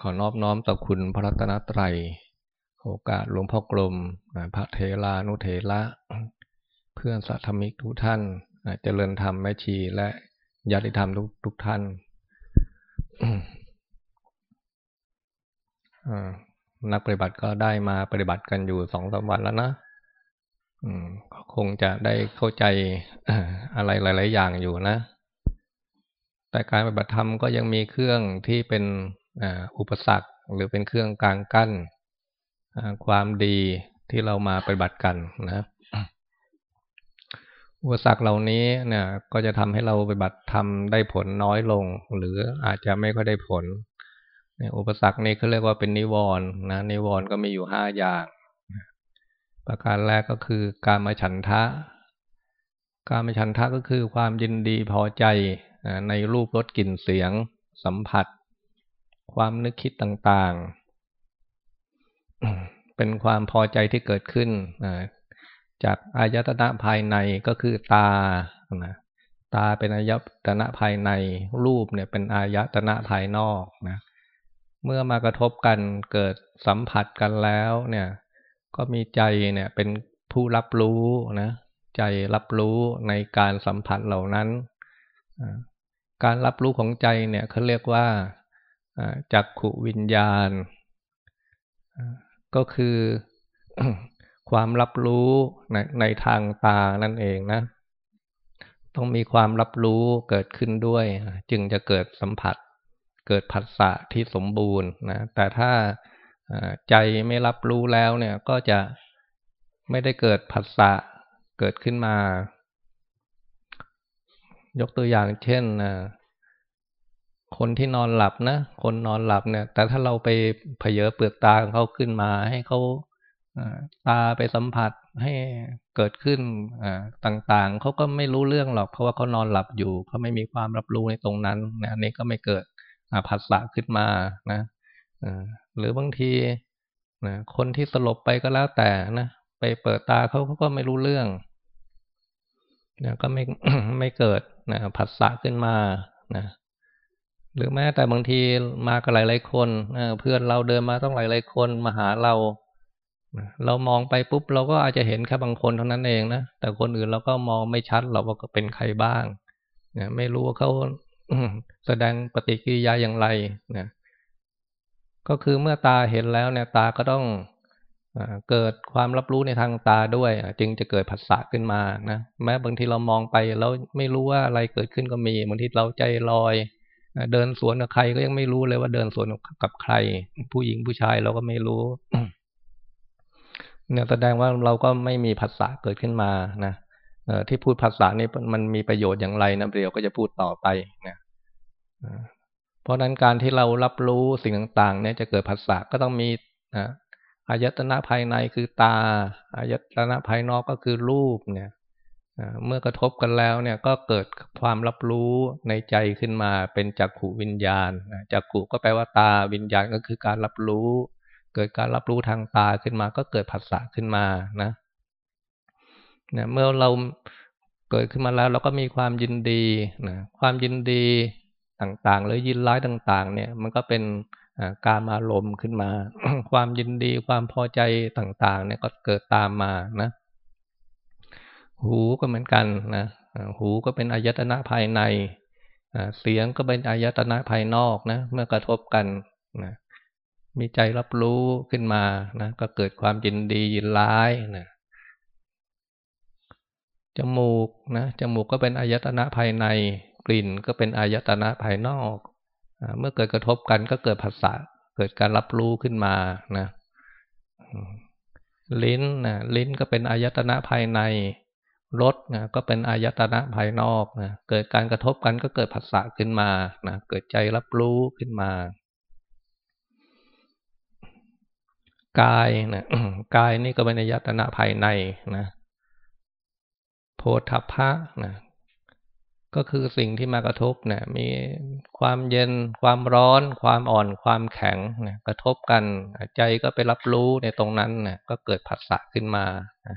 ขอนอบน้อมต่อคุณพระรัตนตรัย โอกาสหลวงพ่อกลม พระเทลานุเทระเพื่อนสัตมิกทุกท่านเจริญธรรมแม่ชีและญาติธรรมทุกทุกท่านนักปฏิบัติก็ได้มาปฏิบัติกันอยู่สองสาวันแล้วนะคงจะได้เข้าใจอะไรหลาย ๆ อย่างอยู่นะ แต่การปฏิบัติธรรมก็ยังมีเครื่องที่เป็น อุปสรรคหรือเป็นเครื่องกลางกั้นความดีที่เรามาปฏิบัติกันนะอุปสรรคเหล่านี้เนี่ย ก็จะทำให้เราปฏิบัติทำได้ผลน้อยลง หรืออาจจะไม่ค่อยได้ผลอุปสรรคนี้เขาเรียกว่าเป็นนิวรณ์นะนิวรณ์ก็มีอยู่ห้าอย่างประการแรกก็คือการมาฉันทะ การมาฉันทะก็คือความยินดีพอใจในรูปรสกลิ่นเสียง สัมผัส ความนึกคิดต่างๆ เป็นความพอใจที่เกิดขึ้นจากอายตนะภายในก็คือตาตาเป็นอายตนะภายใน รูปเนี่ยเป็นอายตนะภายนอกนะเมื่อมากระทบกันเกิดสัมผัสกันแล้วเนี่ย ก็มีใจเนี่ยเป็นผู้รับรู้นะใจรับรู้ในการสัมผัสเหล่านั้น การรับรู้ของใจเนี่ยเขาเรียกว่า จักขุวิญญาณ ก็คือความรับรู้ในในทางตานั่นเองนะ ต้องมีความรับรู้เกิดขึ้นด้วย จึงจะเกิดสัมผัส เกิดผัสสะที่สมบูรณ์นะแต่ถ้าใจไม่รับรู้แล้วเนี่ยก็จะไม่ได้เกิดผัสสะเกิดขึ้นมา ยกตัวอย่างเช่น คนที่นอนหลับนะ คนนอนหลับเนี่ย แต่ถ้าเราไปเผยเปลือกตาของเขาขึ้นมาให้เขาตาไปสัมผัสให้เกิดขึ้นต่างๆ เขาก็ไม่รู้เรื่องหรอก เพราะว่าเขานอนหลับอยู่เขาไม่มีความรับรู้ในตรงนั้นนะนี่ก็ไม่เกิดผัสสะขึ้นมานะหรือบางทีนะคนที่สลบไปก็แล้วแต่นะไปเปิดตาเขาเขาก็ไม่รู้เรื่องนะก็ไม่ไม่เกิดนะผัสสะขึ้นมานะ หรือแม้แต่บางทีมากับหลายๆคนเพื่อนเราเดินมาต้องหลายๆคนมาหาเรา เรามองไปปุ๊บเราก็อาจจะเห็นแค่บางคนเท่านั้นเองนะแต่คนอื่นเราก็มองไม่ชัดเราว่าเป็นใครบ้างนะไม่รู้ว่าเขาแสดงปฏิกิริยาอย่างไรนะก็คือเมื่อตาเห็นแล้วเนี่ย ตาก็ต้องเกิดความรับรู้ในทางตาด้วย จึงจะเกิดผัสสะขึ้นมานะแม้บางทีเรามองไปแล้วไม่รู้ว่าอะไรเกิดขึ้นก็มีบางทีเราใจลอย เดินสวนกับใครก็ยังไม่รู้เลยว่าเดินสวนกับใคร ผู้หญิงผู้ชายเราก็ไม่รู้เนี่ยแสดงว่าเราก็ไม่มีภาษาเกิดขึ้นมานะที่พูดภาษานี้มันมีประโยชน์อย่างไรนะเดี๋ยวก็จะพูดต่อไปนะเพราะนั้นการที่เรารับรู้สิ่งต่าง ๆ เนี่ยจะเกิดภาษาก็ต้องมีอายตนะภายในคือตาอายตนะภายนอกก็คือรูปเนี่ย เมื่อกระทบกันแล้วเนี่ยก็เกิดความรับรู้ในใจขึ้นมาเป็นจักขูวิญญาณจักขูก็แปลว่าตาวิญญาณก็คือการรับรู้ เกิดการรับรู้ทางตาขึ้นมา ก็เกิดผัสสะขึ้นมานะเนี่ยเมื่อเราเกิดขึ้นมาแล้วเราก็มีความยินดีนะความยินดีต่างๆ หรือยินร้ายต่าง ๆ เนี่ย มันก็เป็นการอารมณ์ขึ้นมา ความยินดีความพอใจต่าง ๆ เนี่ยก็เกิดตามมานะ หูก็เหมือนกันนะหูก็เป็นอายตนะภายในเสียงก็เป็นอายตนะภายนอกนะ เมื่อกระทบกันนะมีใจรับรู้ขึ้นมานะก็เกิดความยินดียินร้ายนะจมูกนะจมูกก็เป็นอายตนะภายใน กลิ่นก็เป็นอายตนะภายนอกเมื่อเกิดกระทบกันก็เกิดภาษาเกิดการรับรู้ขึ้นมานะลิ้นนะลิ้นก็เป็นอายตนะภายใน รสนะก็เป็นอายตนะภายนอกนะเกิดการกระทบกันก็เกิดภาษาขึ้นมานะเกิดใจรับรู้ขึ้นมากายนะกายนี่ก็เป็นอายตนะภายในนะโพธพะนะก็คือสิ่งที่มากระทบเนะมีความเย็น ความร้อน ความอ่อน ความแข็งนะกระทบกันใจก็ไปรับรู้ในตรงนั้นนะก็เกิดผัสสะขึ้นมานะ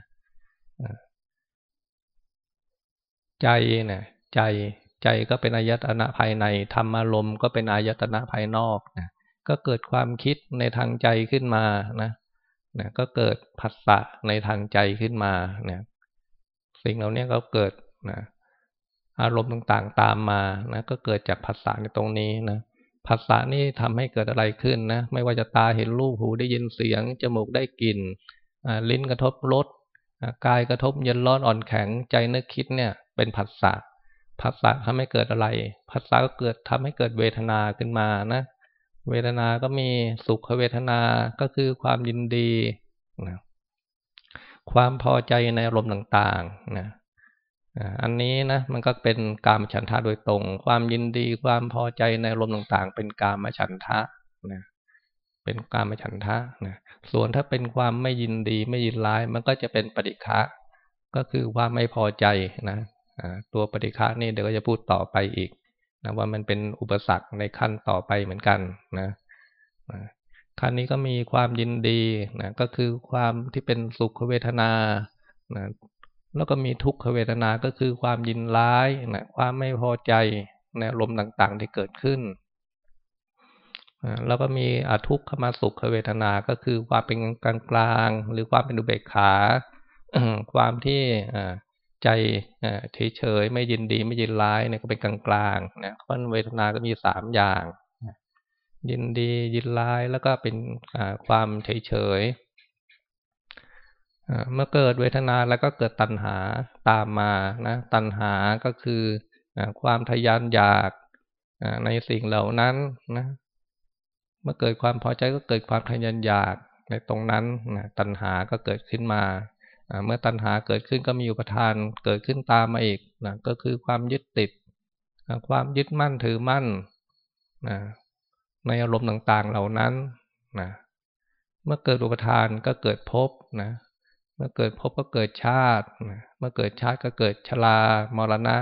ใจนะใจใจก็เป็นอายตนะภายในธรรมารมณ์ก็เป็นอายตนะภายนอกนะก็เกิดความคิดในทางใจขึ้นมานะนะก็เกิดผัสสะในทางใจขึ้นมาเนี่ยสิ่งเหล่านี้ก็เกิดนะอารมณ์ต่างๆตามมานะก็เกิดจากผัสสะในตรงนี้นะผัสสะนี่ทำให้เกิดอะไรขึ้นนะ ไม่ว่าจะตาเห็นรูปหูได้ยินเสียง จมูกได้กลิ่นลิ้นกระทบรสกายกระทบเย็นร้อนอ่อนแข็งใจนึกคิดเนี่ย เป็นผัสสะผัสสะทำให้เกิดอะไรผัสสะก็เกิดทำให้เกิดเวทนาขึ้นมานะ เวทนาก็มีสุขเวทนาก็คือความยินดีนะความพอใจในอารมณ์ต่างๆนะอันนี้นะมันก็เป็นกามฉันทะโดยตรง ความยินดีความพอใจในอารมณ์ต่างๆ เป็นกามฉันทะนะเป็นกามฉันทะนะส่วนถ้าเป็นความไม่ยินดีไม่ยินร้าย มันก็จะเป็นปฏิฆะก็คือความไม่พอใจนะ ตัวปฏิฆะนี่เดี๋ยวก็จะพูดต่อไปอีกนะว่ามันเป็นอุปสรรคในขั้นต่อไปเหมือนกันนะขั้นนี้ก็มีความยินดีนะก็คือความที่เป็นสุขเวทนานะแล้วก็มีทุกขเวทนาก็คือความยินร้ายนะความไม่พอใจในอารมณ์ต่างๆที่เกิดขึ้นแล้วก็มีอทุกขมาสุขเวทนา ก็คือความเป็นกลางกลางหรือความเป็นอุเบกขา ความที่ ใจเฉยๆไม่ยินดีไม่ยินร้ายเนี่ยก็เป็นกลางกลางนะเพราะเวทนาก็มีสามอย่าง ยินดียินร้ายแล้วก็เป็นความเฉยๆเมื่อเกิดเวทนาแล้วก็เกิดตัณหาตามมานะตัณหาก็คือความทยานอยากในสิ่งเหล่านั้นนะเมื่อเกิดความพอใจก็เกิดความทยานอยากในตรงนั้นนะตัณหาก็เกิดขึ้นมา เมื่อตัณหาเกิดขึ้นก็มีอุปทานเกิดขึ้นตามมาอีกนะก็คือความยึดติด ความยึดมั่นถือมั่นนะในอารมณ์ต่างๆเหล่านั้นนะเมื่อเกิดอุปทานก็เกิดภพนะ เมื่อเกิดภพก็เกิดชาตินะเมื่อเกิดชาติก็เกิดชรามรณะ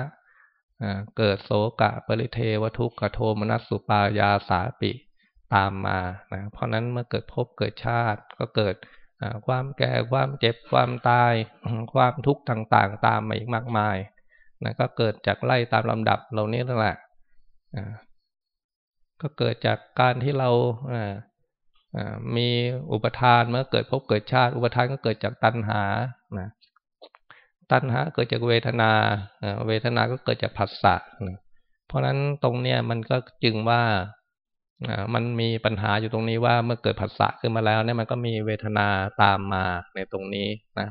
เกิดโสกะ ปริเทวทุกขโทมนัสสุปายาสาปิตามมานะเพราะนั้นเมื่อเกิดภพเกิดชาติก็เกิด ความแก่ความเจ็บความตายความทุกข์ต่างๆ ตามมาอีกมากมายนะก็เกิดจากไล่ตามลำดับเหล่านี้นั่นแหละก็เกิดจากการที่เรามีอุปทานเมื่อเกิดพบเกิดชาติ อุปทานก็เกิดจากตัณหานะตัณหาเกิดจากเวทนาเวทนาก็เกิดจากผัสสะเพราะฉะนั้นตรงเนี้ยมันก็จึงว่า มันมีปัญหาอยู่ตรงนี้ว่าเมื่อเกิดผัสสะขึ้นมาแล้วเนี่ยมันก็มีเวทนาตามมาในตรงนี้นะ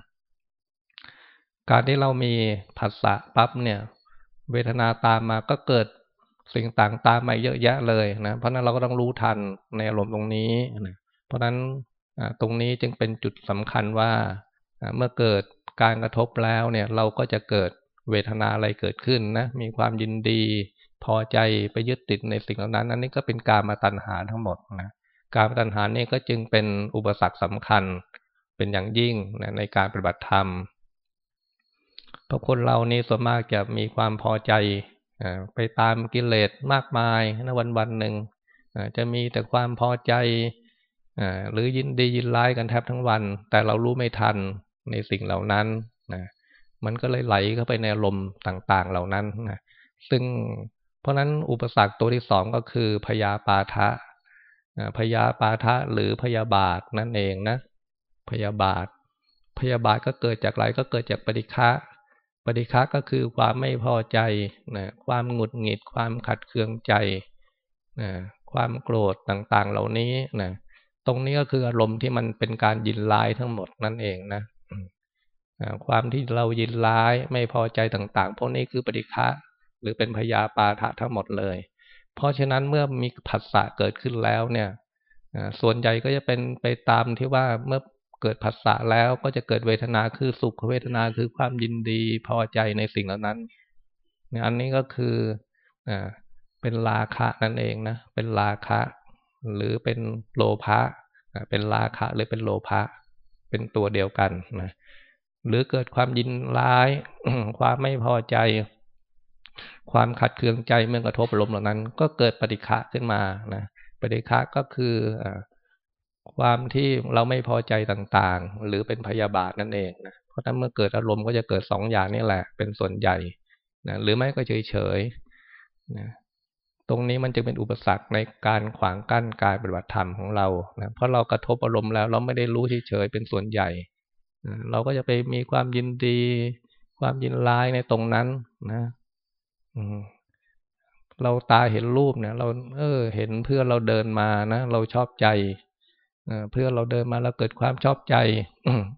การที่เรามีผัสสะปั๊บเนี่ย เวทนาตามมาก็เกิดสิ่งต่างตามมาเยอะแยะเลยนะเพราะนั้นเราก็ต้องรู้ทันในอารมณ์ตรงนี้นะเพราะนั้นตรงนี้จึงเป็นจุดสำคัญว่าเมื่อเกิดการกระทบแล้วเนี่ย เราก็จะเกิดเวทนาอะไรเกิดขึ้นนะมีความยินดี พอใจไปยึดติดในสิ่งเหล่านั้นอันนี้ก็เป็นการมาตัณหาทั้งหมดนะการมาตัณหานี่ก็จึงเป็นอุปสรรคสำคัญเป็นอย่างยิ่งนะในการปฏิบัติธรรมเพราะคนเรานี่ส่วนมากจะมีความพอใจไปตามกิเลสมากมายนะวันวันหนึ่งจะมีแต่ความพอใจหรือยินดียินร้ายกันแทบทั้งวัน แต่เรารู้ไม่ทันในสิ่งเหล่านั้นนะมันก็เลยไหลเข้าไปในลมต่างๆเหล่านั้นนะซึ่ง เพราะนั้นอุปสรรคตัวที่สองก็คือพยาปาทะพยาปาทะหรือพยาบาทนั่นเองนะ พยาบาท พยาบาทก็เกิดจากอะไรก็เกิดจากปฏิฆะปฏิฆะก็คือความไม่พอใจนะความหงุดหงิด ความขัดเคืองใจนะความโกรธต่างๆ เหล่านี้นะตรงนี้ก็คืออารมณ์ที่มันเป็นการยินร้ายทั้งหมดนั่นเองนะความที่เรายินร้ายไม่พอใจต่าง ๆ พวกนี้คือปฏิฆะ หรือเป็นพยาปาทะทั้งหมดเลย เพราะฉะนั้นเมื่อมีผัสสะเกิดขึ้นแล้วเนี่ยส่วนใหญ่ก็จะเป็นไปตามที่ว่าเมื่อเกิดผัสสะแล้วก็จะเกิดเวทนาคือสุขเวทนาคือความยินดีพอใจในสิ่งเหล่านั้นอันนี้ก็คืออเป็นราคะนั่นเองนะเป็นราคะ หรือเป็นโลภะเป็นราคะหรือเป็นโลภะเป็นตัวเดียวกันนะหรือเกิดความยินร้าย ความไม่พอใจ ความขัดเคืองใจเมื่อกระทบอารมณ์เหล่านั้น ก็เกิดปฏิฆะขึ้นมานะปฏิฆะก็คืออความที่เราไม่พอใจต่างๆ หรือเป็นพยาบาทนั่นเองนะเพราะถ้าเมื่อเกิดอารมณ์ก็จะเกิดสองอย่างนี่แหละ เป็นส่วนใหญ่นะหรือไม่ก็เฉยๆนะตรงนี้มันจึงเป็นอุปสรรคในการขวางกั้นการปฏิบัติธรรมของเรานะเพราะเรากระทบอารมณ์แล้ว เราไม่ได้รู้เฉยๆเป็นส่วนใหญ่เราก็จะไปมีความยินดี ความยินร้ายในตรงนั้นนะ เราตาเห็นรูปเนี่ย เรา เออ เห็นเพื่อนเราเดินมานะเราชอบใจเพื่อนเราเดินมาแล้วเกิดความชอบใจ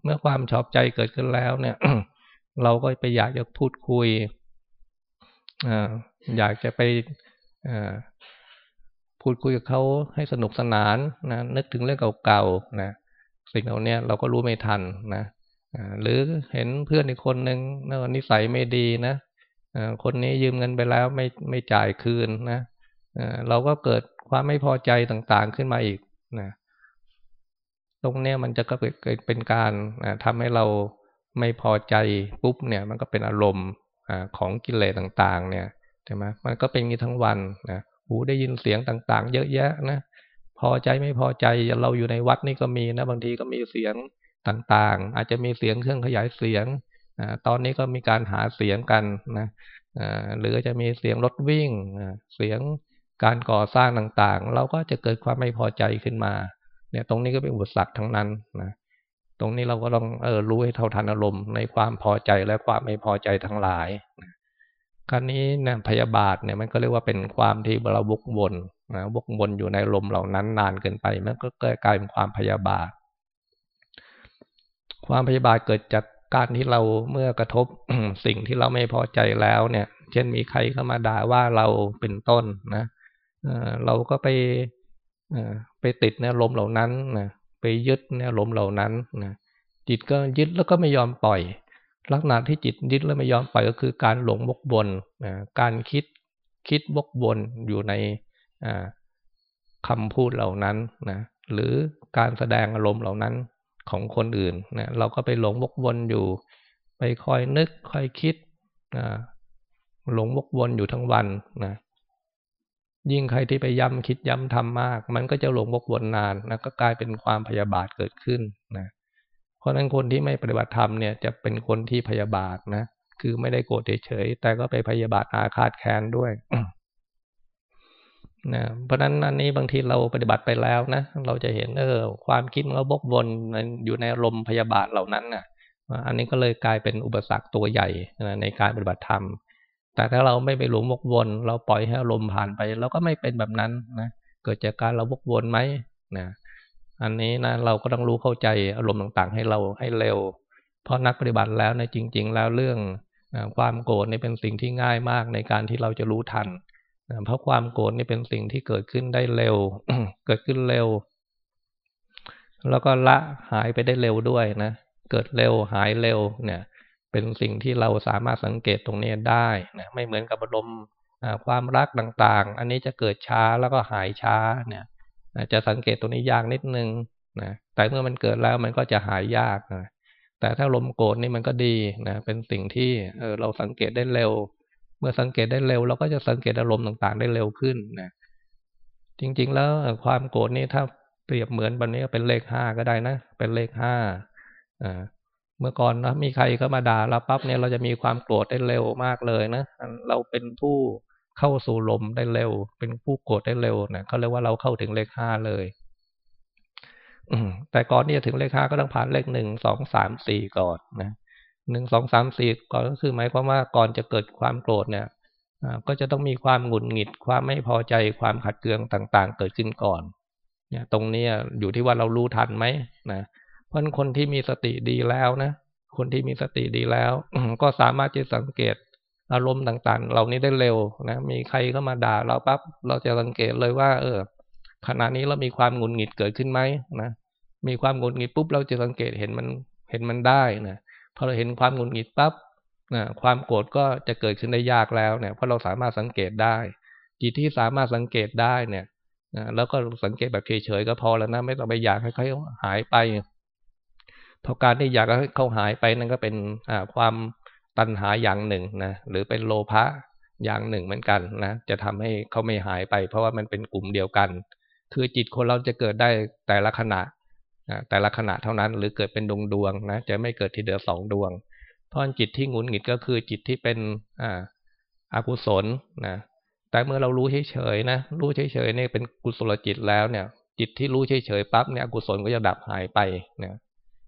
เมื่อความชอบใจเกิดขึ้นแล้วเนี่ยเราก็ไปอยากจะพูดคุยอยากจะไปพูดคุยกับเขาให้สนุกสนานนะนึกถึงเรื่องเก่าๆนะสิ่งเหล่านี้เราก็รู้ไม่ทันนะหรือเห็นเพื่อนอีกคนหนึ่งนิสัยไม่ดีนะ คนนี้ยืมเงินไปแล้วไม่ไม่จ่ายคืนนะเราก็เกิดความไม่พอใจต่างๆขึ้นมาอีกนะตรงเนี้ยมันจะก็เกิดเป็นการทำให้เราไม่พอใจปุ๊บเนี่ยมันก็เป็นอารมณ์ของกิเลสต่างๆ เนี่ยใช่ไหมมันก็เป็นอย่างนี้ทั้งวันนะหูได้ยินเสียงต่างๆ เยอะแยะนะพอใจไม่พอใจเราอยู่ในวัดนี่ก็มีนะบางทีก็มีเสียงต่างๆ อาจจะมีเสียงเครื่องขยายเสียง ตอนนี้ก็มีการหาเสียงกันนะหรือจะมีเสียงรถวิ่ง เสียงการก่อสร้างต่างๆ เราก็จะเกิดความไม่พอใจขึ้นมา เนี่ยตรงนี้ก็เป็นอุปสรรคทั้งนั้นนะตรงนี้เราก็ต้องเออรู้ให้เท่าทันอารมณ์ในความพอใจและความไม่พอใจทั้งหลายคราวนี้เนี่ยพยาบาทเนี่ยมันก็เรียกว่าเป็นความที่เราวกวนนะวกวนอยู่ในลมเหล่านั้นนานเกินไปมันก็กลายเป็นความพยาบาท ความพยาบาทเกิดจาก การที่เราเมื่อกระทบสิ่งที่เราไม่พอใจแล้วเนี่ย เช่นมีใครเข้ามาด่าว่าเราเป็นต้นนะเราก็ไปไปติดในลมเหล่านั้นนะไปยึดในลมเหล่านั้นนะจิตก็ยึดแล้วก็ไม่ยอมปล่อย ลักษณะที่จิตยึดแล้วไม่ยอมปล่อยก็คือการหลงบกบนการคิดคิดบกบนอยู่ในคำพูดเหล่านั้นนะหรือการแสดงอารมณ์เหล่านั้น ของคนอื่นนะเราก็ไปหลงบกวนอยู่ ไปคอยนึกคอยคิดนะหลงบกวนอยู่ทั้งวันนะยิ่งใครที่ไปย้ำคิดย้ำทำมาก มันก็จะหลงบกวนนานนะก็กลายเป็นความพยาบาทเกิดขึ้นนะเพราะนั้นคนที่ไม่ปฏิบัติธรรมเนี่ยจะเป็นคนที่พยาบาทนะคือไม่ได้โกรธเฉยแต่ก็ไปพยาบาทอาฆาตแค้นด้วย นะเพราะนั้นอันนี้บางทีเราปฏิบัติไปแล้วนะเราจะเห็นเออ ความคิดมันก็บกวนอยู่ในลมพยาบาทเหล่านั้นนะ่ะ อันนี้ก็เลยกลายเป็นอุปสรรคตัวใหญ่ในการปฏิบัติธรรม แต่ถ้าเราไม่ไปหลงวกวน เราปล่อยให้ลมผ่านไปเราก็ไม่เป็นแบบนั้นนะเกิดจากการเราวกวนไหมนะอันนี้นะเราก็ต้องรู้เข้าใจอารมณ์ต่างๆ ให้เราให้เร็ว เพราะนักปฏิบัติแล้วในจริง ๆ แล้วเรื่องความโกรธนี่เป็นสิ่งที่ง่ายมากในการที่เราจะรู้ทัน เพราะความโกรธนี่เป็นสิ่งที่เกิดขึ้นได้เร็ว เกิดขึ้นเร็ว แล้วก็ละหายไปได้เร็วด้วยนะ เกิดเร็วหายเร็ว เนี่ย เป็นสิ่งที่เราสามารถสังเกตตรงนี้ได้นะไม่เหมือนกับอารมณ์ความรักต่างๆ อันนี้จะเกิดช้าแล้วก็หายช้า เนี่ยจะสังเกตตัวนี้ยากนิดนึงนะแต่เมื่อมันเกิดแล้วมันก็จะหายยากนะแต่ถ้าลมโกรธนี่มันก็ดีนะเป็นสิ่งที่เออเราสังเกตได้เร็ว มื่อสังเกตได้เร็ว เราก็จะสังเกตอารมณ์ต่างๆ ได้เร็วขึ้นนะจริง ๆ แล้วความโกรธนี่ถ้าเปรียบเหมือนบันนี้เป็นเลขห้าก็ได้นะ เป็นเลขห้าเมื่อก่อนนะมีใครเข้ามาด่าเราปั๊บเนี่ยเราจะมีความโกรธได้เร็วมากเลยนะเราเป็นผู้เข้าสู่ลมได้เร็ว เป็นผู้โกรธได้เร็วนะเขาเรียกว่าเราเข้าถึงเลขห้าเลยแต่ก่อนที่จะถึงเลขห้าก็ต้องผ่านเลขหนึ่งสองสามสี่ก่อนนะ หนึ่งสองสามสี่ก่อนก็คือหมายความว่าก่อนจะเกิดความโกรธเนี่ยก็จะต้องมีความหงุดหงิด ความไม่พอใจความขัดเคืองต่างๆ เกิดขึ้นก่อน เนี่ย ตรงนี้อยู่ที่ว่าเรารู้ทันไหมนะเพราะคนที่มีสติดีแล้วนะคนที่มีสติดีแล้ว ก็สามารถจะสังเกตอารมณ์ต่างๆ เหล่านี้ได้เร็วนะมีใครเข้ามาด่าเราปั๊บเราจะสังเกตเลยว่า เออ ขณะนี้เรามีความหงุดหงิดเกิดขึ้นไหมนะมีความหงุดหงิดปุ๊บเราจะสังเกตเห็นมันเห็นมันได้นะ พอเราเห็นความหงุดหงิดปั๊บนะความโกรธก็จะเกิดขึ้นได้ยากแล้วเนี่ยเพราะเราสามารถสังเกตได้ จิตที่สามารถสังเกตได้เนี่ยนะแล้วก็สังเกตแบบเฉยๆก็พอแล้วนะไม่ต้องไปอยากให้เขาหายไปเพราะการที่อยากให้เขาหายไปนั่นก็เป็นความตัณหาอย่างหนึ่งนะหรือเป็นโลภะอย่างหนึ่งเหมือนกันนะจะทำให้เขาไม่หายไป เพราะว่ามันเป็นกลุ่มเดียวกัน คือจิตคนเราจะเกิดได้แต่ละขณะ แต่ละขณะเท่านั้นหรือเกิดเป็นดวงดวงนะจะไม่เกิดทีเดียวสองดวง เพราะจิตที่งุนหงิดก็คือจิตที่เป็นอ่าอากุศลนะแต่เมื่อเรารู้เฉยๆนะรู้เฉยๆเนี่ยเป็นกุศลจิตแล้วเนี่ย จิตที่รู้เฉยๆปั๊บเนี่ยอกุศลก็จะดับหายไปเนี่ย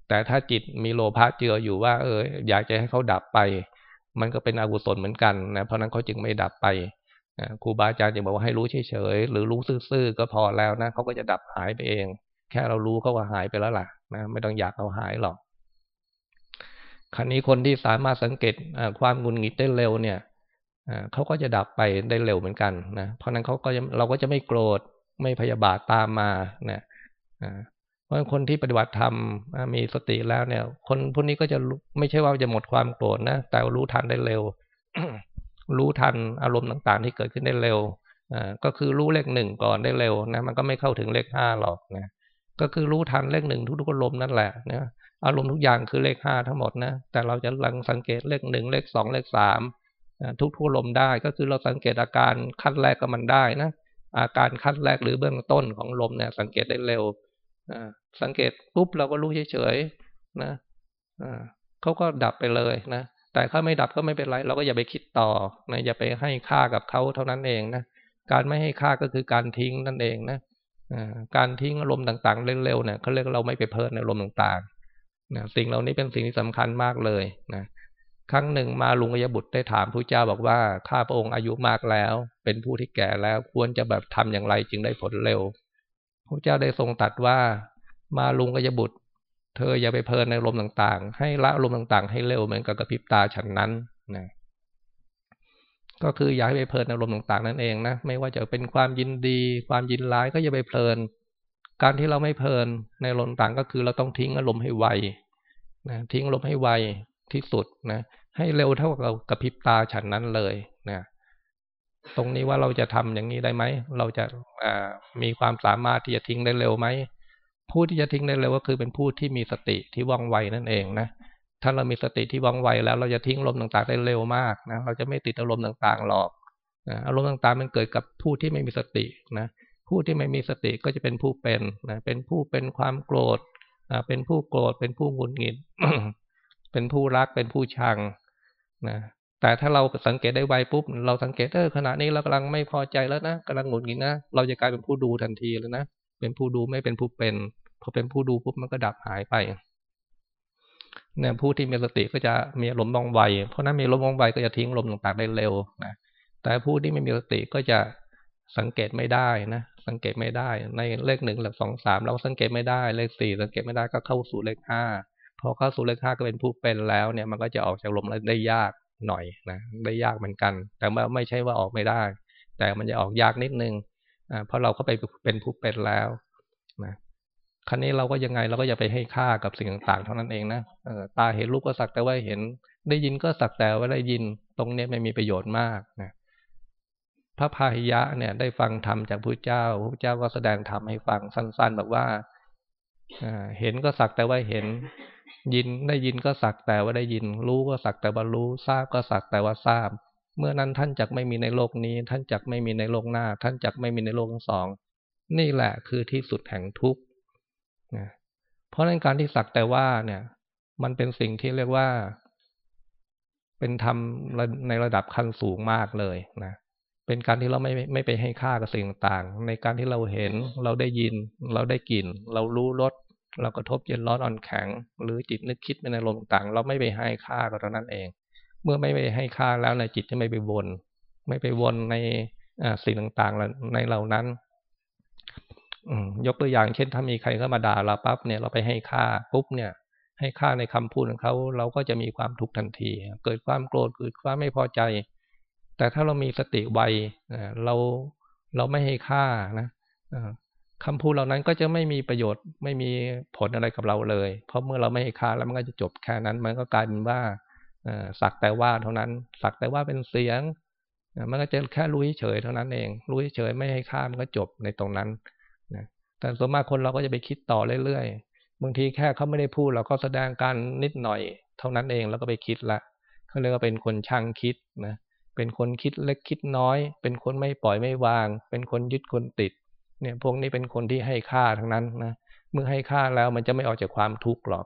แต่ถ้าจิตมีโลภะเจืออยู่ว่า เออ อยากจะให้เขาดับไป มันก็เป็นอกุศลเหมือนกันนะเพราะนั้นเขาจึงไม่ดับไปครูบาอาจารย์จะบอกว่าให้รู้เฉยๆหรือรู้ซื่อๆก็พอแล้วนะเขาก็จะดับหายไปเอง ค่เรารู้ก็ว่าหายไปแล้วล่ะนะไม่ต้องอยากเอาหายหรอกครั้นี้คนที่สามารถสังเกตความงุนงิดได้เร็วเนี่ยเขาก็จะดับไปได้เร็วเหมือนกันนะเพราะนั้นเขาก็เราก็จะไม่โกรธไม่พยาบาทตามมานะเพราะคนที่ปฏิบัติธรรมมีสติแล้วเนี่ย คนพวกนี้ก็จะไม่ใช่ว่าจะหมดความโกรธนะแต่รู้ทันได้เร็ว รู้ทันอารมณ์ต่าง ๆ ที่เกิดขึ้นได้เร็วอก็คือรู้เลขหนึ่งก่อนได้เร็วนะมันก็ไม่เข้าถึงเลขห้าหรอกนะ ก็คือรู้ทันเลขหนึ่งทุกๆอารมณ์นั่นแหละนะอารมณ์ทุกอย่างคือเลขห้าทั้งหมดนะแต่เราจะลังสังเกตเลขหนึ่งเลขสองเลขสามทุกทุกลมได้ก็คือเราสังเกตอาการขั้นแรกก็มันได้นะอาการขั้นแรกหรือเบื้องต้นของลมเนี่ย สังเกตได้เร็วสังเกตปุ๊บเราก็รู้เฉยๆนะเขาก็ดับไปเลยนะแต่ถ้าไม่ดับก็ไม่เป็นไร เราก็อย่าไปคิดต่อนะอย่าไปให้ค่ากับเขาเท่านั้นเองนะการไม่ให้ค่าก็คือการทิ้งนั่นเองนะ การทิ้งอารมณ์ต่างๆเร็วๆเนี่ยเขาเรียกเราไม่ไปเพลินในอารมณ์ต่างๆนะสิ่งเหล่านี้เป็นสิ่งที่สำคัญมากเลยนะครั้งหนึ่งมาลุงกยบุตรได้ถามพระเจ้าบอกว่าข้าพระองค์อายุมากแล้ว เป็นผู้ที่แก่แล้วควรจะแบบทำอย่างไรจึงได้ผลเร็วพระเจ้าได้ทรงตัดว่ามาลุงกยบุตร เธออย่าไปเพลินในลมต่างๆ ให้ละลมต่างๆ ให้เร็วเหมือนกับกระพริบตาฉันนั้นนะ ก็คืออย่าให้ไปเพลินในลมณ์ต่างๆนั่นเองนะไม่ว่าจะเป็นความยินดี ความยินร้ายก็อย่าไปเพลิน การที่เราไม่เพลินในลมณ์ต่างก็คือเราต้องทิ้งอารมณ์ให้ไวนะทิ้งลมณ์ให้ไวที่สุดนะ ให้เร็วเท่ากับกระพริบตาฉันนั้นเลยนะตรงนี้ว่าเราจะทำอย่างนี้ได้ไหมเราจะมีความสามารถที่จะทิ้งได้เร็วไหมผู้ที่จะทิ้งได้เร็วก็คือเป็นผู้ที่มีสติที่ว่องไวนั่นเองนะ ถ้าเรามีสติที่ว่องไวแล้วเราจะทิ้งลมต่างๆได้เร็วมากนะเราจะไม่ติดอารมณ์ต่างๆหรอกอารมณ์ต่างๆมันเกิดกับผู้ที่ไม่มีสตินะผู้ที่ไม่มีสติก็จะเป็นผู้เป็นนะเป็นผู้เป็นความโกรธเป็นผู้โกรธเป็นผู้หงุดหงิด เป็นผู้รักเป็นผู้ชังนะแต่ถ้าเราสังเกตได้ไวปุ๊บเราสังเกตเออขณะนี้เรากำลังไม่พอใจแล้วนะกำลังหงุดหงิดนะเราจะกลายเป็นผู้ดูทันทีเลยนะเป็นผู้ดูไม่เป็นผู้เป็นพอเป็นผู้ดูปุ๊บมันก็ดับหายไป เนี่ยผู้ที่มีสติก็จะมีลมว่องไว เพราะนั้นมีลมว่องไวก็จะทิ้งลมต่างๆได้เร็วนะแต่ผู้ที่ไม่มีสติก็จะสังเกตไม่ได้นะ สังเกตไม่ได้ ในเลขหนึ่งเลขสองสามเราสังเกตไม่ได้ เลขสี่สังเกตไม่ได้ก็เข้าสู่เลขห้าพอเข้าสู่เลขห้าก็เป็นผู้เป็นแล้วเนี่ย มันก็จะออกจากลมได้ยากหน่อยนะได้ยากเหมือนกัน แต่ว่าไม่ใช่ว่าออกไม่ได้ แต่มันจะออกยากนิดนึงอ่าเพราะเราเข้าไปเป็นผู้เป็นแล้วนะ ครั้นี้เราก็ยังไงเราก็อย่าไปให้ค่ากับสิ่งต่างๆ เท่านั้นเองนะตาเห็นรูปก็สักแต่ว่าเห็น ได้ยินก็สักแต่ว่าได้ยิน ตรงนี้ไม่มีประโยชน์มากนะพระพาหิยะเนี่ย ได้ฟังธรรมจากพระเจ้าพระเจ้าก็แสดงธรรมให้ฟังสั้น ๆ แบบว่าเห็นก็สักแต่ว่าเห็น ยินได้ยินก็สักแต่ว่าได้ยิน รู้ก็สักแต่ว่ารู้ทราบก็สักแต่ว่าทราบ เมื่อนั้นท่านจักไม่มีในโลกนี้ ท่านจักไม่มีในโลกหน้า ท่านจักไม่มีในโลกทั้งสอง นี่แหละคือที่สุดแห่งทุกข์ นะเพราะนั้นการที่สักแต่ว่าเนี่ย มันเป็นสิ่งที่เรียกว่า เป็นธรรมในระดับขั้นสูงมากเลยนะเป็นการที่เราไม่ไม่ไปให้ค่ากับสิ่งต่างในการที่เราเห็นเราได้ยิน เราได้กลิ่น เรารู้รสเรากระทบเย็นร้อนอ่อนแข็ง หรือจิตนึกคิดไปในลมต่าง เราไม่ไปให้ค่ากับตรงนั้นเอง เมื่อไม่ไปให้ค่าแล้วในจิตจะไม่ไปวน ไม่ไปวนในสิ่งต่างๆในเหล่านั้น ยกตัวอย่างเช่นถ้ามีใครเข้ามาด่าเราปั๊บเนี่ยเราไปให้ค่าปุ๊บเนี่ย ให้ค่าในคำพูดของเขาเราก็จะมีความทุกข์ทันที เกิดความโกรธเกิดความไม่พอใจ แต่ถ้าเรามีสติไวเราเราไม่ให้ค่านะคำพูดเหล่านั้นก็จะไม่มีประโยชน์ไม่มีผลอะไรกับเราเลย เพราะเมื่อเราไม่ให้ค่าแล้วมันก็จะจบแค่นั้น มันก็กลายเป็นว่าสักแต่ว่าเท่านั้น สักแต่ว่าเป็นเสียงมันก็จะแค่รู้เฉยเท่านั้นเอง รู้เฉยไม่ให้ค่ามันก็จบในตรงนั้น แต่ส่วนมากคนเราก็จะไปคิดต่อเรื่อยๆ บางทีแค่เขาไม่ได้พูดเราก็แสดงการนิดหน่อย เท่านั้นเองแล้วก็ไปคิดละเขาเรียกว่าเป็นคนช่างคิดนะ เป็นคนคิดเล็กคิดน้อย เป็นคนไม่ปล่อยไม่วาง เป็นคนยึดคนติด เนี่ยพวกนี้เป็นคนที่ให้ค่าทั้งนั้นนะ เมื่อให้ค่าแล้วมันจะไม่ออกจากความทุกข์หรอก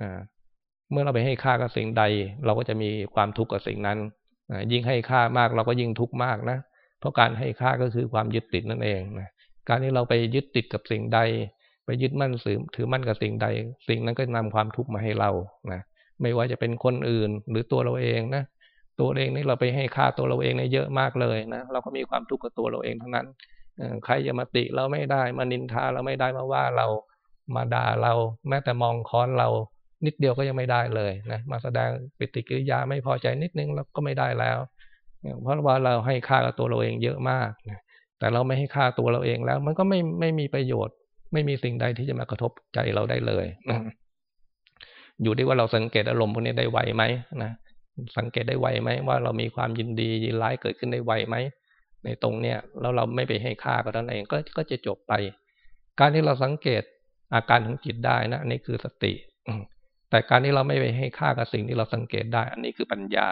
อ่า เมื่อเราไปให้ค่ากับสิ่งใด เราก็จะมีความทุกข์กับสิ่งนั้น ยิ่งให้ค่ามากเราก็ยิ่งทุกข์มากนะ เพราะการให้ค่าก็คือความยึดติดนั่นเองนะ การที่เราไปยึดติดกับสิ่งใด ไปยึดมั่นสือถือมั่นกับสิ่งใด สิ่งนั้นก็นำความทุกข์มาให้เรานะไม่ว่าจะเป็นคนอื่นหรือตัวเราเองนะตัวเองนี่เราไปให้ค่าตัวเราเองเนี่ยเยอะมากเลยนะเราก็มีความทุกข์กับตัวเราเองทั้งนั้นใครจะมาติเราไม่ได้มานินทาเราไม่ได้มาว่าเรามาด่าเรา แม้แต่มองค้อนเรานิดเดียวก็ยังไม่ได้เลยนะมาแสดงปฏิกิริยาไม่พอใจนิดนึงแล้วก็ไม่ได้แล้ว เพราะว่าเราให้ค่ากับตัวเราเองเยอะมากนะ แต่เราไม่ให้ค่าตัวเราเองแล้ว มันก็ไม่ไม่มีประโยชน์ ไม่มีสิ่งใดที่จะมากระทบใจเราได้เลยอยู่ที่ว่าเราสังเกตอารมณ์พวกนี้ได้ไวไหมนะสังเกตได้ไวไหมว่าเรามีความยินดียินร้ายเกิดขึ้นได้ไวไหมในตรงเนี้ยแล้วเราไม่ไปให้ค่ากับตนเองก็ก็จะจบไป การที่เราสังเกตอาการของจิตได้นะนี่คือสติแต่การที่เราไม่ไปให้ค่ากับสิ่งที่เราสังเกตได้ อันนี้คือปัญญา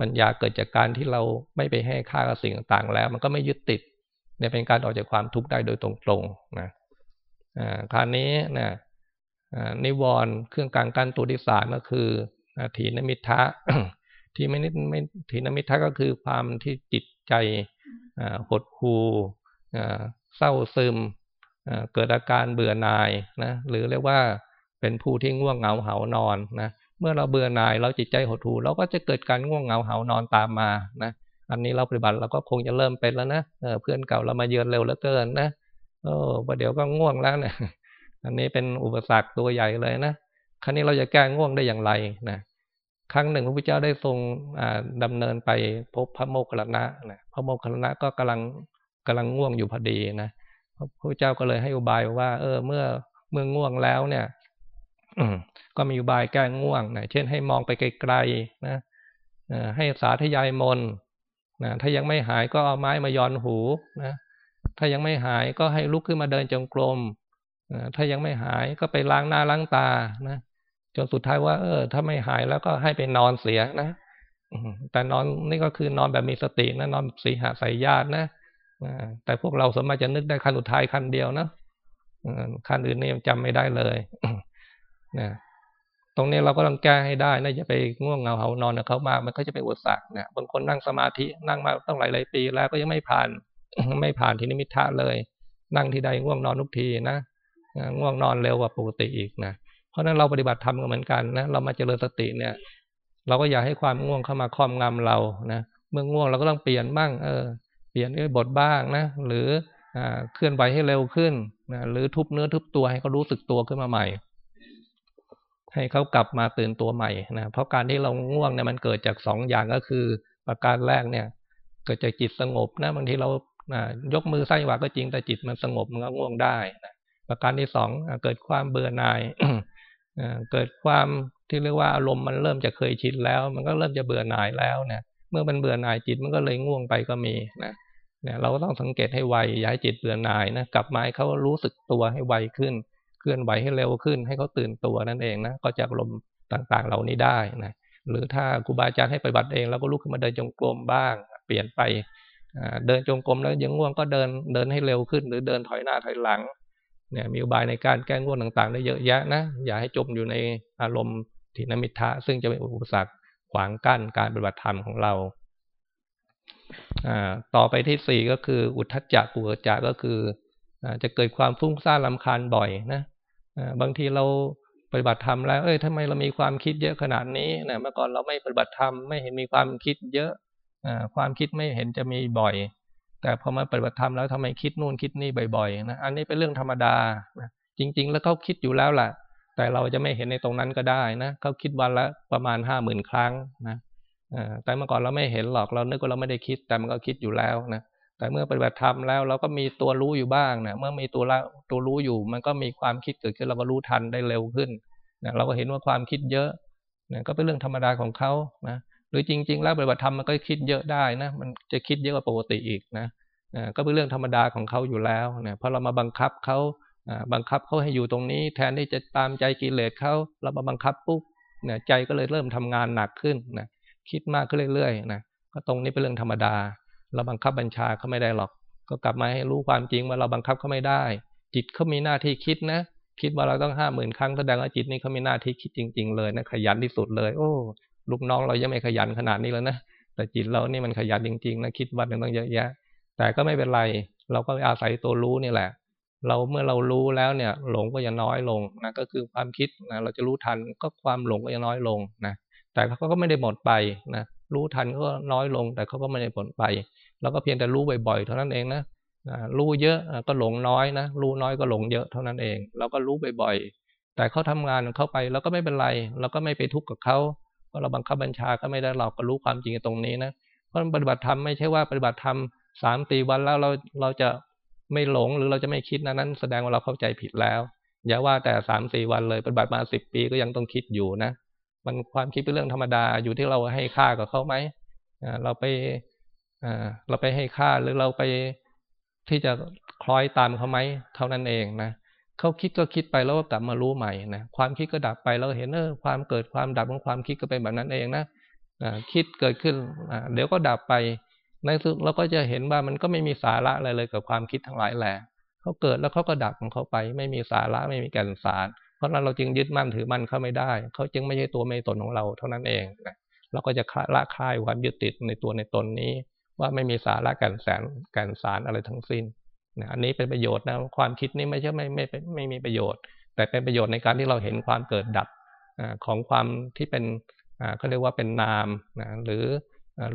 ปัญญาเกิดจากการที่เราไม่ไปให้ค่ากับสิ่งต่างๆ แล้ว มันก็ไม่ยึดติด เนี่ยเป็นการออกจากความทุกข์ได้โดยตรงๆนะคราวนี้นะนิวรณ์เครื่องกลางกั้นตัวที่สามก็คือถีนมิทะที่ไม่นิไม่ถีนมิทะก็คือความที่จิตใจหดหู่เศร้าซึมเกิดอาการเบื่อหน่ายนะหรือเรียกว่าเป็นผู้ที่ง่วงเหงาเหานอนนะเมื่อเราเบื่อหน่ายเราจิตใจหดหู่เราก็จะเกิดการง่วงเหงาเหานอนตามมานะ อันนี้เราปฏิบัติเราก็คงจะเริ่มเป็นแล้วนะเพื่อนเก่าเรามาเยือนเร็วเหลือเกินนะโอ้ประเดี๋ยวก็ง่วงแล้วเนี่ยอันนี้เป็นอุปสรรคตัวใหญ่เลยนะครั้นี้เราจะแก้ง่วงได้อย่างไรนะครั้งหนึ่งพระพุทธเจ้าได้ทรงดำเนินไปพบพระโมคคัลลนะนะพระโมคคัลลนะก็กำลังกำลังง่วงอยู่พอดีนะพระพุทธเจ้าก็เลยให้อุบายว่า เออ เมื่อเมื่อง่วงแล้วเนี่ยก็มีอุบายแก้ง่วงนะเช่นให้มองไปไกลๆนะให้สาธยายมน นะถ้ายังไม่หายก็เอาไม้มาย้อนหูนะถ้ายังไม่หายก็ให้ลุกขึ้นมาเดินจงกรมถ้ายังไม่หายก็ไปล้างหน้าล้างตานะจนสุดท้ายว่า เออ ถ้าไม่หายแล้วก็ให้ไปนอนเสียนะแต่นอนนี่ก็คือนอนแบบมีสตินะนอนสีหาใส่ญาตินะแต่พวกเราสามารถจะนึกได้ขั้นสุดท้ายขั้นเดียวนะขั้นอื่นนี่จำไม่ได้เลยนะ ตรงนี้เราก็ต้องแก้ให้ได้นะอย่าไปง่วงเหงาเหานอนเขามากมันก็จะเป็นอุปสรรคเนี่ยบางคนนั่งสมาธินั่งมาต้องหลายหลายปีแล้วก็ยังไม่ผ่าน ไม่ผ่านที่นิมิตะเลย นั่งที่ใดง่วงนอนทุกทีนะง่วงนอนเร็วกว่าปกติอีกนะเพราะนั้นเราปฏิบัติธรรมก็เหมือนกันนะเรามาเจริญสติเนี่ย เราก็อย่าให้ความง่วงเข้ามาครอบงำเรานะเมื่อง่วงเราก็ต้องเปลี่ยนบ้าง เออ เปลี่ยนด้วยบทบ้างนะหรือเคลื่อนไหวให้เร็วขึ้นนะหรือทุบเนื้อทุบตัวให้เขารู้สึกตัวขึ้นมาใหม่ ให้เขากลับมาตื่นตัวใหม่นะเพราะการที่เราง่วงเนี่ยมันเกิดจากสองอย่างก็คือ ประการแรกเนี่ย เกิดจากจิตสงบนะบางทีเรายกมือไส้หวาก็จริงแต่จิตมันสงบมันก็ง่วงได้นะประการที่สองเกิดความเบื่อหน่ายเกิดความที่เรียกว่าอารมณ์มันเริ่มจะเคยชินแล้ว มันก็เริ่มจะเบื่อหน่ายแล้วเนี่ยเมื่อมันเบื่อหน่ายจิตมันก็เลยง่วงไปก็มีนะเนี่ยเราก็ต้องสังเกตให้ไวอย่าให้จิตเบื่อหน่ายนะกลับมาให้เขารู้สึกตัวให้ไวขึ้น ลื่อนไหวให้เร็วขึ้น ให้เขาตื่นตัวนั่นเองนะก็จะลมต่างๆเหล่านี้ได้นะหรือถ้าครูบาอาจารย์ให้ปฏิบัติเองเราก็ลุกขึ้นมาเดินจงกรมบ้าง เปลี่ยนไปเดินจงกรมแล้วยังง่วงก็เดินเดินให้เร็วขึ้น หรือเดินถอยหน้าถอยหลังเนี่ยมีอุบายในการแก้ง่วงต่างๆ ได้เยอะแยะนะอย่าให้จมอยู่ในอารมณ์ทินมิทะซึ่งจะเป็นอุปสรรคขวางกั้นการปฏิบัติธรรมของเราต่อไปที่สี่ก็คืออุทธัจจะกุกจะก็คือจะเกิดความฟุ้งซ่านลำคาญบ่อยนะ บางทีเราปฏิบัติธรรมแล้ว เอ้ยทำไมเรามีความคิดเยอะขนาดนี้นะเมื่อก่อนเราไม่ปฏิบัติธรรมไม่เห็นมีความคิดเยอะอความคิดไม่เห็นจะมีบ่อย แต่พอมาปฏิบัติธรรมแล้วทำไมคิดนู่นคิดนี่บ่อยๆนะอันนี้เป็นเรื่องธรรมดาจริง ๆ แล้วเขาคิดอยู่แล้วแหละแต่เราจะไม่เห็นในตรงนั้นก็ได้นะเขาคิดวันละประมาณห้าหมื่นครั้งนะแต่เมื่อก่อนเราไม่เห็นหรอกเรานึกว่าเราไม่ได้คิดแต่มันก็คิดอยู่แล้วนะ แต่เมื่อปฏิบัติธรรมแล้ว เราก็มีตัวรู้อยู่บ้างนะเมื่อมีตัวละตัวรู้อยู่ มันก็มีความคิดเกิดขึ้นเราก็รู้ทันได้เร็วขึ้นนะเราก็เห็นว่าความคิดเยอะนะก็เป็นเรื่องธรรมดาของเขานะหรือจริง ๆ แล้วปฏิบัติธรรมมันก็คิดเยอะได้นะมันจะคิดเยอะกว่าปกติอีกนะนะก็เป็นเรื่องธรรมดาของเขาอยู่แล้วนะเพราะเรามาบังคับเขาบังคับเขาให้อยู่ตรงนี้ แทนที่จะตามใจกิเลสเขาเรามาบังคับปุ๊บเนี่ยใจก็เลยเริ่มทำงานหนักขึ้นนะคิดมากขึ้นเรื่อยๆนะก็ตรงนี้เป็นเรื่องธรรมดา เราบังคับบัญชาเขาไม่ได้หรอก ก็กลับมาให้รู้ความจริงว่าเราบังคับเขาไม่ได้ จิตเขามีหน้าที่คิดนะ คิดว่าเราต้องห้าหมื่นครั้งแสดงว่าจิตนี่เขามีหน้าที่คิดจริง ๆ เลยนะขยันที่สุดเลย โอ้ลูกน้องเรายังไม่ขยันขนาดนี้แล้วนะแต่จิตเรานี่มันขยันจริงๆนะคิดวันหนึ่งต้องเยอะแยะ แต่ก็ไม่เป็นไร เราก็อาศัยตัวรู้นี่แหละ เราเมื่อเรารู้แล้วเนี่ย หลงก็จะน้อยลงนะก็คือความคิดนะเราจะรู้ทันก็ความหลงก็จะน้อยลงนะแต่เขาก็ไม่ได้หมดไปนะรู้ทันก็น้อยลง แต่เขาก็ไม่ได้ผลไป เราก็เพียงแต่รู้บ่อยๆ เท่านั้นเองนะรู้เยอะก็หลงน้อยนะรู้น้อยก็หลงเยอะเท่านั้นเอง เราก็รู้บ่อยๆ แต่เขาทำงานของเขาไปเราก็ไม่เป็นไร เราก็ไม่ไปทุกข์กับเขาเพราะเราบังคับบัญชาก็ไม่ได้เราก็รู้ความจริงตรงนี้นะเพราะปฏิบัติธรรมไม่ใช่ว่าปฏิบัติธรรมสามตีวันแล้วเราเราจะไม่หลงหรือเราจะไม่คิดนะนั้นแสดงว่าเราเข้าใจผิดแล้วอย่าว่าแต่สามสี่วันเลยปฏิบัติมาสิบปีก็ยังต้องคิดอยู่นะมันความคิดเป็นเรื่องธรรมดาอยู่ที่เราให้ค่ากับเขาไหมเราไป เราไปให้ค่าหรือเราไปที่จะคล้อยตามเขาไหมเท่านั้นเองนะเขาคิดก็คิดไปแล้วก็กลับมารู้ใหม่นะความคิดก็ดับไปเราเห็นเออความเกิดความดับของความคิดก็เป็นแบบนั้นเองนะคิดเกิดขึ้นเดี๋ยวก็ดับไปในสุดเราก็จะเห็นว่ามันก็ไม่มีสาระอะไรเลยกับความคิดทั้งหลายแหละเขาเกิดแล้วเขาก็ดับของเขาไป ไม่มีสาระไม่มีแก่นสาร เพราะนั้นเราจึงยึดมั่นถือมั่นเขาไม่ได้เขาจึงไม่ใช่ตัวไม่ตนของเราเท่านั้นเองนะเราก็จะละคลายความยึดติดในตัวในตนนี้ ว่าไม่มีสาระการแสนก่นสารอะไรทั้งสิ้นนะอันนี้เป็นประโยชน์นะความคิดนี้ไม่ใช่ไม่ไม่ไม่มีประโยชน์ แต่เป็นประโยชน์ในการที่เราเห็นความเกิดดับของความที่เป็นเขาเรียกว่าเป็นนามนะหรือ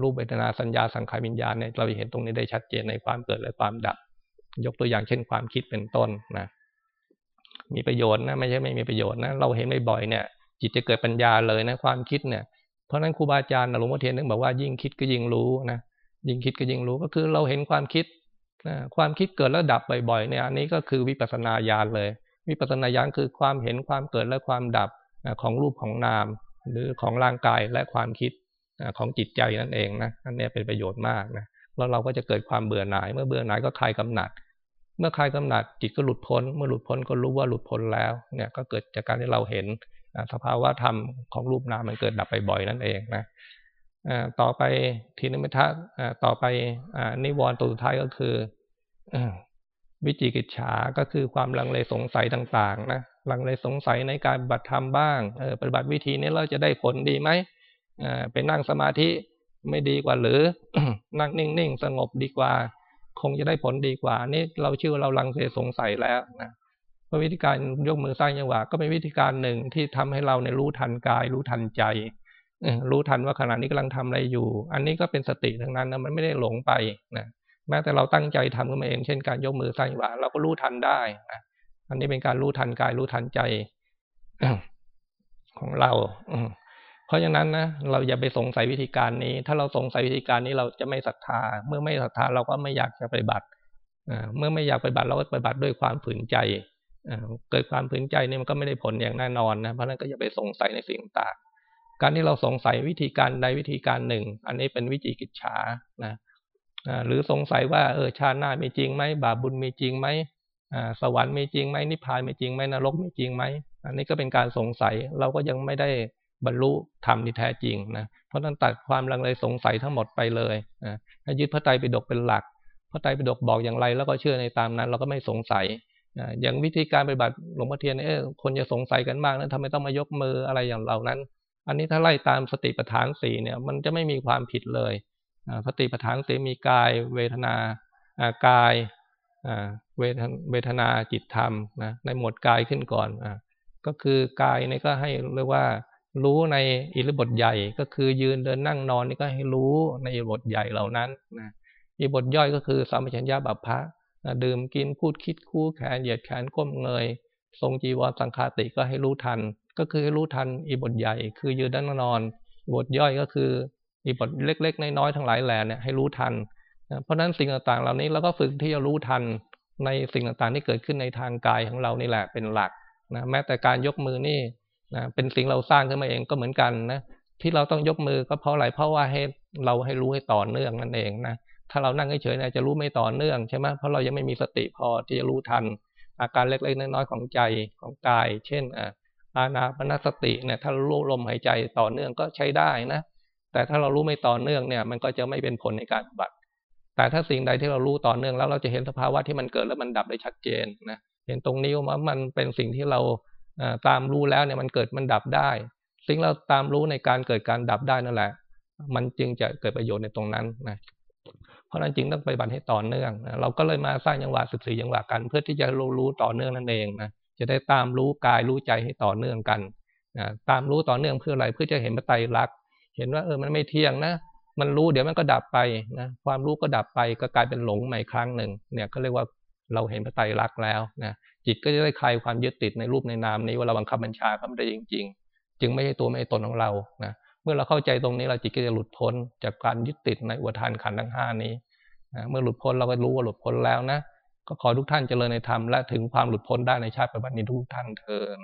รูปเวทนาสัญญาสังขารวิญญาณเนี่ยเราเห็นตรงนี้ได้ชัดเจนในความเกิดและความดับ ยกตัวอย่างเช่นความคิดเป็นต้นนะมีประโยชน์นะไม่ใช่ไม่มีประโยชน์นะเราเห็นบ่อยๆเนี่ย จิตจะเกิดปัญญาเลยนะความคิดเนี่ยเพราะนั้นครูบาอาจารย์หลวงพ่อเทียนนึกบอกว่ายิ่งคิดก็ยิ่งรู้นะ ยิ่งคิดก็ยิ่งรู้ก็คือเราเห็นความคิดนะความคิดเกิดแล้วดับบ่อยๆเนี่ยอันนี้ก็คือวิปัสสนาญาณเลย วิปัสสนาญาณคือความเห็นความเกิดและความดับของรูปของนาม หรือของร่างกายและความคิดของจิตใจนั่นเองนะอันนี้เป็นประโยชน์มากนะแล้วเราก็จะเกิดความเบื่อหน่าย เมื่อเบื่อหน่ายก็คลายกำหนัด เมื่อคลายกำหนัดจิตก็หลุดพ้น เมื่อหลุดพ้นก็รู้ว่าหลุดพ้นแล้วเนี่ยก็เกิดจากการที่เราเห็นสภาวะธรรมของรูปนามมันเกิดดับไปบ่อยนั่นเองนะ ต่อไปทีนมิทะต่อไปนิวรณ์ตัวสุดท้ายก็คือวิจิกิจฉาก็คือความลังเลสงสัยต่างๆนะลังเลสงสัยในการปฏิบัติธรรมบ้างปฏิบัติวิธีนี้เราจะได้ผลดีไหมไปนั่งสมาธิไม่ดีกว่าหรือนั่งนิ่งๆสงบดีกว่า คงจะได้ผลดีกว่า นี่เราชื่อเราลังเลสงสัยแล้วนะวิธีการยกมือสร้างจังหวะก็เป็นวิธีการหนึ่งที่ทำให้เราในรู้ทันกาย รู้ทันใจ รู้ทันว่าขณะนี้กำลังทำอะไรอยู่ อันนี้ก็เป็นสติทั้งนั้นนะมันไม่ได้หลงไปนะแม้แต่เราตั้งใจทำขึ้นมาเอง เช่นการยกมือสร้างจังหวะเราก็รู้ทันได้นะอันนี้เป็นการรู้ทันกายรู้ทันใจของเราเพราะฉะนั้นนะเราอย่าไปสงสัยวิธีการนี้ ถ้าเราสงสัยวิธีการนี้เราจะไม่ศรัทธา เมื่อไม่ศรัทธาเราก็ไม่อยากจะไปบัติเมื่อไม่อยากไปบัติเราก็ไปบัติด้วยความฝืนใจเกิดความฝืนใจนี่มันก็ไม่ได้ผลอย่างแน่นอนนะเพราะนั้นก็อย่าไปสงสัยในสิ่งต่าง การที่เราสงสัยวิธีการใดวิธีการหนึ่ง อันนี้เป็นวิจิกิจฉานะหรือสงสัยว่าเออชาติหน้ามีจริงไหมบาปบุญมีจริงไหมสวรรค์มีจริงไหมนิพพานมีจริงไหมนรกมีจริงไหมอันนี้ก็เป็นการสงสัยเราก็ยังไม่ได้บรรลุธรรมที่แท้จริงนะเพราะนั้นตัดความลังเลสงสัยทั้งหมดไปเลยนะยึดพระไตรปิฎกเป็นหลัก พระไตรปิฎกบอกอย่างไร แล้วก็เชื่อในตามนั้น เราก็ไม่สงสัยนะอย่างวิธีการปฏิบัติหลวงพ่อเทียนเออคนจะสงสัยกันมากนั้นทำไมต้องมายกมืออะไรอย่างเหล่านั้น อันนี้ถ้าไล่ตามสติปัฏฐานสี่เนี่ย มันจะไม่มีความผิดเลยสติปัฏฐานสี่มีกายเวทนากายเวทนาจิตธรรมนะในหมวดกายขึ้นก่อนอก็คือกายนี่ก็ให้เรียกว่ารู้ในอิริบทใหญ่ก็คือยืนเดินนั่งนอนนี่ก็ให้รู้ในอิริบทใหญ่เหล่านั้นนะอิริบทย่อยก็คือสัมปชัญญะบัพพะดื่มกินพูดคิดคู่แขนเหยียดแขนก้มเงย ทรงจีวรสังคาติก็ให้รู้ทัน ก็คือให้รู้ทันอิบทใหญ่ คือยืนนั่งนอนบทย่อยก็คืออิบทเล็ก ๆ น้อยๆทั้งหลายแหล่เนี่ยให้รู้ทัน เพราะฉะนั้นสิ่งต่างๆ เหล่านี้เราก็ฝึกที่จะรู้ทันในสิ่งต่างๆ ที่เกิดขึ้นในทางกายของเรานี่แหละเป็นหลักนะแม้แต่การยกมือนี่นะเป็นสิ่งเราสร้างขึ้นมาเองก็เหมือนกันนะที่เราต้องยกมือก็เพราะอะไรเพราะว่าให้เราให้รู้ให้ต่อเนื่องนั่นเองนะถ้าเรานั่งเฉยๆจะรู้ไม่ต่อเนื่องใช่ไหมเพราะเรายังไม่มีสติพอที่จะรู้ทัน อาการเล็กๆน้อยๆของใจของกาย เช่นอา นาปนสติเนี่ยถ้ารู้ลมหายใจต่อเนื่องก็ใช้ได้นะ แต่ถ้าเรารู้ไม่ต่อเนื่องเนี่ยมันก็จะไม่เป็นผลในการบัติ แต่ถ้าสิ่งใดที่เรารู้ต่อเนื่องแล้วเราจะเห็นสภาวะที่มันเกิดแล้วมันดับได้ชัดเจนนะเห็นตรงนี้ว่ามันเป็นสิ่งที่เราตามรู้แล้วเนี่ยมันเกิดมันดับได้ สิ่งเราตามรู้ในการเกิดการดับได้นั่นแหละ มันจึงจะเกิดประโยชน์ในตรงนั้นนะเพราะนั้นจึงต้องไปบันให้ต่อเนื่องนะเราก็เลยมาสร้างจังหวะสิบสี่จังหวะกัน เพื่อที่จะรู้รู้ต่อเนื่องนั่นเองนะ จะได้ตามรู้กายรู้ใจให้ต่อเนื่องกันนะตามรู้ต่อเนื่องเพื่ออะไรเพื่อจะเห็นพระไตรลักษณ์เห็นว่าเออมันไม่เที่ยงนะมันรู้เดี๋ยวมันก็ดับไปนะความรู้ก็ดับไปก็กลายเป็นหลงใหม่ครั้งหนึ่งเนี่ยก็เรียกว่าเราเห็นพระไตรลักษณ์แล้วนะจิตก็จะได้คลายความยึดติดในรูปในนามนี้ว่าเราบังคับบัญชาเขาไม่ได้จริง ๆ จึงไม่ใช่ตัวไม่ใช่ตนของเรานะเมื่อเราเข้าใจตรงนี้เราจิตก็จะหลุดพ้นจากการยึดติดในอุทานขันธ์ทั้งห้านี้นะเมื่อหลุดพ้นเราก็รู้ว่าหลุดพ้นแล้วนะ ก็ขอทุกท่านเจริญในธรรมและถึงความหลุดพ้นได้ในชาติปัจจุบันนี้ทุกท่านเทิน